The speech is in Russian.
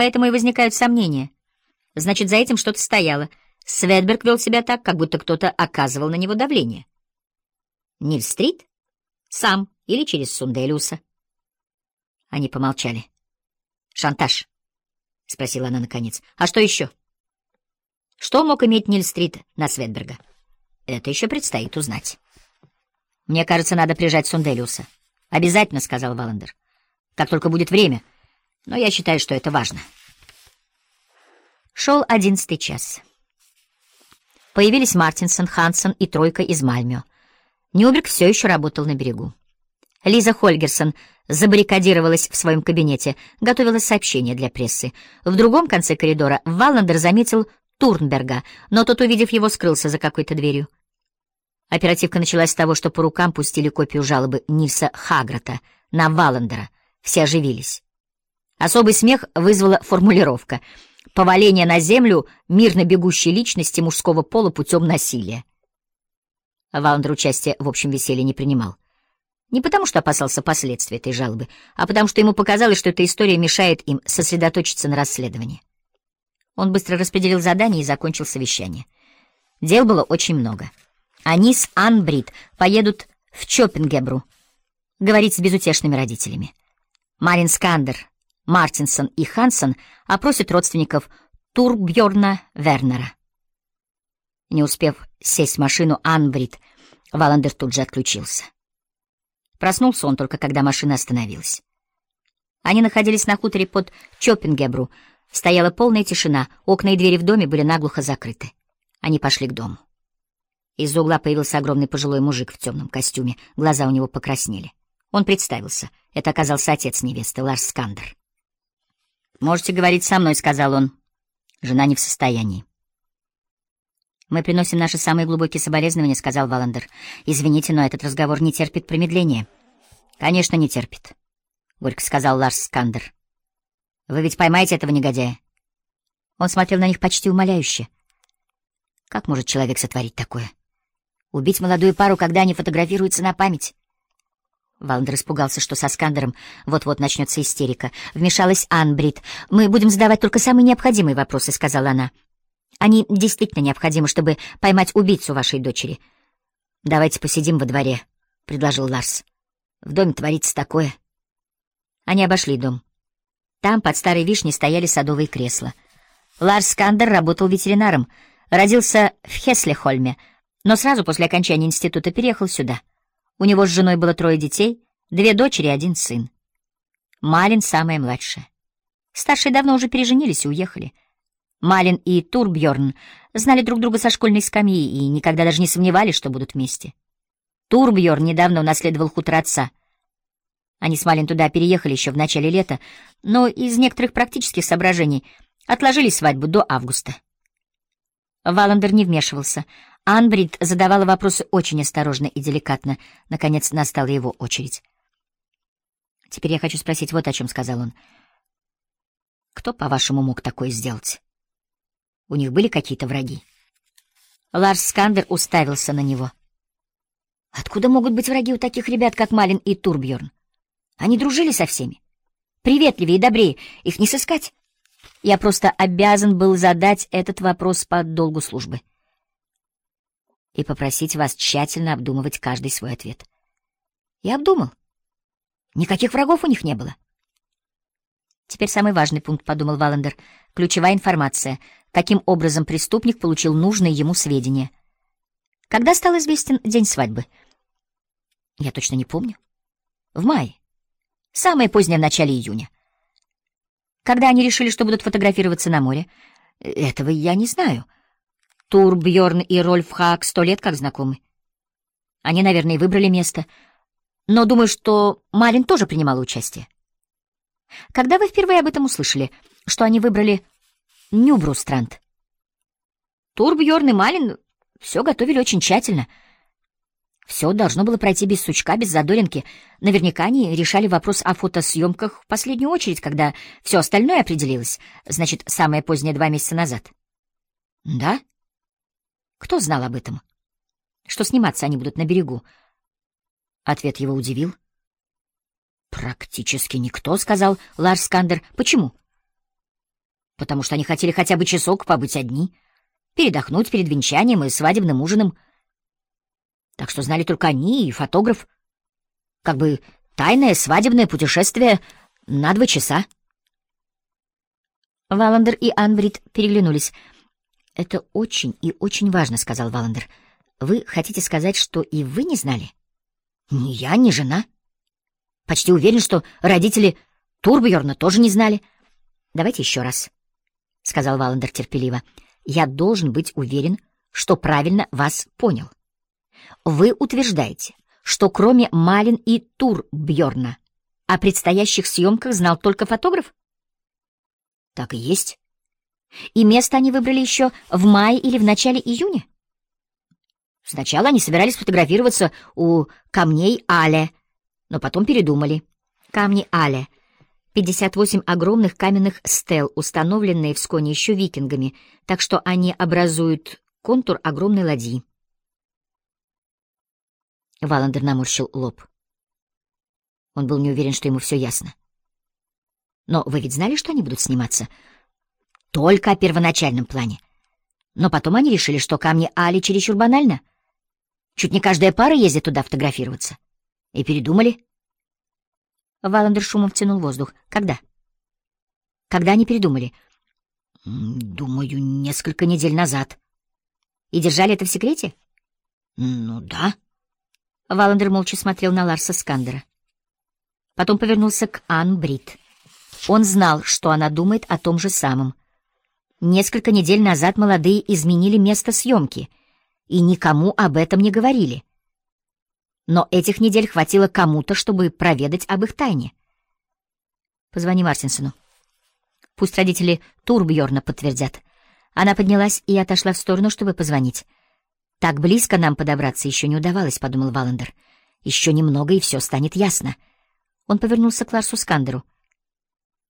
Поэтому и возникают сомнения. Значит, за этим что-то стояло. Светберг вел себя так, как будто кто-то оказывал на него давление. Ниль-стрит? Сам или через Сунделиуса? Они помолчали. «Шантаж?» — спросила она наконец. «А что еще?» Что мог иметь Ниль-стрит на Светберга? Это еще предстоит узнать. «Мне кажется, надо прижать Сунделиуса». «Обязательно», — сказал Валандер. «Как только будет время. Но я считаю, что это важно». Шел одиннадцатый час. Появились Мартинсон, Хансен и тройка из Мальмё. Нюберг все еще работал на берегу. Лиза Хольгерсон забаррикадировалась в своем кабинете, готовила сообщение для прессы. В другом конце коридора Валандер заметил Турнберга, но тот, увидев его, скрылся за какой-то дверью. Оперативка началась с того, что по рукам пустили копию жалобы Нильса Хаграта на Валандера. Все оживились. Особый смех вызвала формулировка «Поваление на землю мирно бегущей личности мужского пола путем насилия». Валандер участия в общем веселье не принимал. Не потому, что опасался последствий этой жалобы, а потому, что ему показалось, что эта история мешает им сосредоточиться на расследовании. Он быстро распределил задания и закончил совещание. Дел было очень много. Они с Анбрид поедут в Чоппингебру говорить с безутешными родителями. Марин Скандер, Мартинсон и Хансон опросят родственников Турбьорна Вернера. Не успев сесть в машину Анбрид, Валандер тут же отключился. Проснулся он только, когда машина остановилась. Они находились на хуторе под Чоппингебру. Стояла полная тишина, окна и двери в доме были наглухо закрыты. Они пошли к дому. Из-за угла появился огромный пожилой мужик в темном костюме, глаза у него покраснели. Он представился. Это оказался отец невесты, Ларс Скандер. «Можете говорить со мной», — сказал он. Жена не в состоянии. «Мы приносим наши самые глубокие соболезнования», — сказал Валандер. «Извините, но этот разговор не терпит промедления». «Конечно, не терпит», — горько сказал Ларс Скандер. «Вы ведь поймаете этого негодяя?» Он смотрел на них почти умоляюще. «Как может человек сотворить такое? Убить молодую пару, когда они фотографируются на память?» Валандер испугался, что со Скандером вот-вот начнется истерика. Вмешалась Анн-Бритт. «Мы будем задавать только самые необходимые вопросы», — сказала она. Они действительно необходимы, чтобы поймать убийцу вашей дочери. Давайте посидим во дворе, — предложил Ларс. В доме творится такое. Они обошли дом. Там под старой вишней стояли садовые кресла. Ларс Скандер работал ветеринаром, родился в Хеслехольме, но сразу после окончания института переехал сюда. У него с женой было трое детей, две дочери и один сын. Малин самая младшая. Старшие давно уже переженились и уехали. Малин и Турбьорн знали друг друга со школьной скамьи и никогда даже не сомневались, что будут вместе. Турбьорн недавно унаследовал хутор отца. Они с Малин туда переехали еще в начале лета, но из некоторых практических соображений отложили свадьбу до августа. Валандер не вмешивался. Анбрид задавала вопросы очень осторожно и деликатно. Наконец настала его очередь. «Теперь я хочу спросить вот о чем», — сказал он. «Кто, по-вашему, мог такое сделать?» У них были какие-то враги? Ларс Скандер уставился на него. Откуда могут быть враги у таких ребят, как Малин и Турбьорн? Они дружили со всеми. Приветливее и добрее. Их не сыскать. Я просто обязан был задать этот вопрос по долгу службы. И попросить вас тщательно обдумывать каждый свой ответ. Я обдумал. Никаких врагов у них не было. Теперь самый важный пункт, — подумал Валандер. Ключевая информация — каким образом преступник получил нужные ему сведения. Когда стал известен день свадьбы? Я точно не помню. В мае. Самое позднее в начале июня. Когда они решили, что будут фотографироваться на море? Этого я не знаю. Тур, Бьорн и Рольф Хак сто лет как знакомы. Они, наверное, выбрали место. Но думаю, что Малин тоже принимала участие. Когда вы впервые об этом услышали, что они выбрали Нюбрустранд. Турбьорн и Малин все готовили очень тщательно. Все должно было пройти без сучка, без задоринки. Наверняка они решали вопрос о фотосъемках в последнюю очередь, когда все остальное определилось. Значит, самое позднее два месяца назад. Да? Кто знал об этом? Что сниматься они будут на берегу? Ответ его удивил. «Практически никто», — сказал Ларс Скандер. «Почему?» потому что они хотели хотя бы часок побыть одни, передохнуть перед венчанием и свадебным ужином. Так что знали только они и фотограф. Как бы тайное свадебное путешествие на два часа. Валандер и Анбрид переглянулись. «Это очень и очень важно», — сказал Валандер. «Вы хотите сказать, что и вы не знали?» «Ни я, ни жена. Почти уверен, что родители Турбьерна тоже не знали. Давайте еще раз», — сказал Валандер терпеливо. «Я должен быть уверен, что правильно вас понял. Вы утверждаете, что кроме Малин и Турбьерна о предстоящих съемках знал только фотограф?» Так и есть. И место они выбрали еще в мае или в начале июня? Сначала они собирались фотографироваться у камней Але, но потом передумали. Камни Але — 58 огромных каменных стел, установленные в Сконе еще викингами, так что они образуют контур огромной ладьи. Валандер наморщил лоб. Он был не уверен, что ему все ясно. Но вы ведь знали, что они будут сниматься? Только о первоначальном плане. Но потом они решили, что камни Али чересчур банально. Чуть не каждая пара ездит туда фотографироваться. И передумали. Валандер шумом втянул воздух. Когда? Когда они передумали? Думаю, несколько недель назад. И держали это в секрете? Ну да. Валандер молча смотрел на Ларса Скандера. Потом повернулся к Ан Брит. Он знал, что она думает о том же самом. Несколько недель назад молодые изменили место съемки и никому об этом не говорили. Но этих недель хватило кому-то, чтобы проведать об их тайне. Позвони Мартинсону. Пусть родители Турбьорна подтвердят. Она поднялась и отошла в сторону, чтобы позвонить. Так близко нам подобраться еще не удавалось, — подумал Валандер. Еще немного, и все станет ясно. Он повернулся к Ларсу Скандеру.